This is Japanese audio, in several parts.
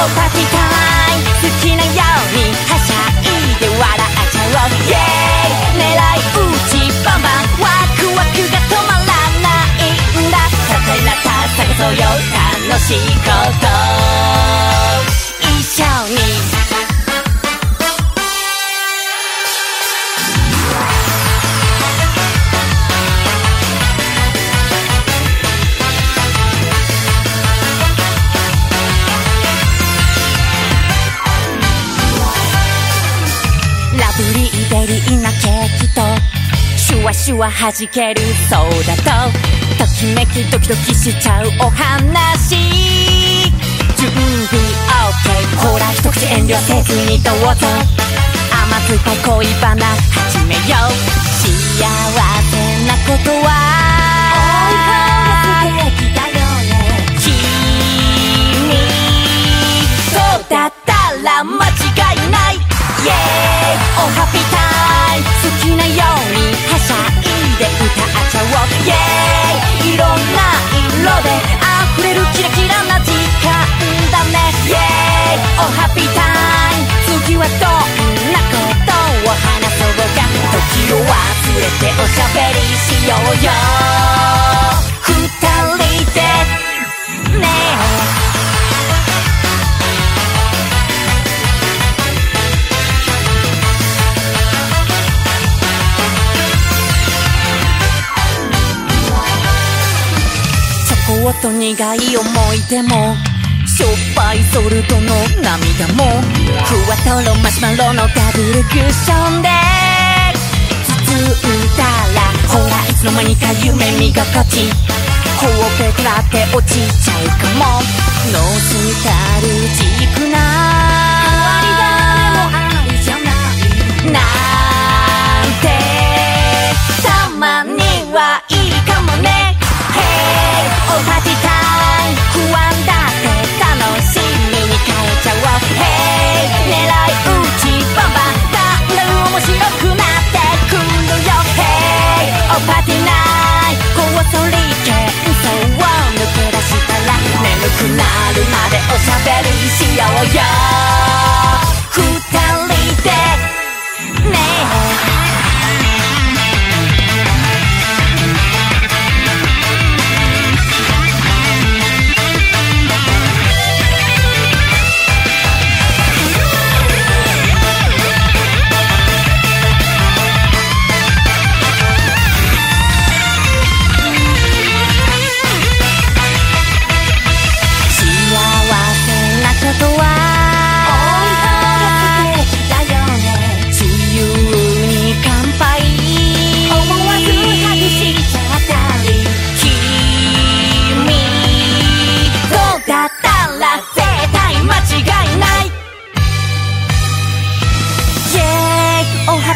おパーティータイム好きなようにはしゃいで笑っちゃおう。イェイ狙い撃ちバンバン。ワクワクが止まらないんだ。たとえなた探そうよ。楽しいシュワシュワ弾けるそうだとときめきドキドキしちゃうお話。準備 OK ほら一口遠慮せずにどうぞ。甘酸っぱい恋バナ始めよう。幸せなことはピータイム次はどんなことを話そうか時を忘れておしゃべりしようよ。二人でね。えチョコと苦い思い出も。しょっぱいソルトの涙もふわとろマシュマロのダブルクッションで包んだらほらいつの間にか夢見心地ほっぺたって落ちちゃうかもノースタルジークなありじゃりしようよ二人。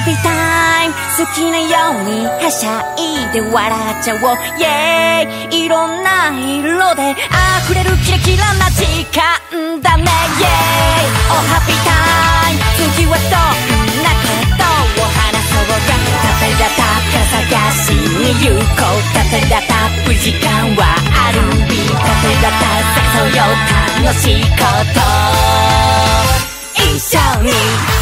ーイおハッピータイム好きなようにはしゃいで笑っちゃおう。イェーイいろんな色で溢れるキラキラな時間だね。イェーイおハッピータイム次はどんなことを話そう。かたたりだたから探しに行こう。たたりだたっぷり時間はある。びたたりだた探そうよ。楽しいこと。一緒に。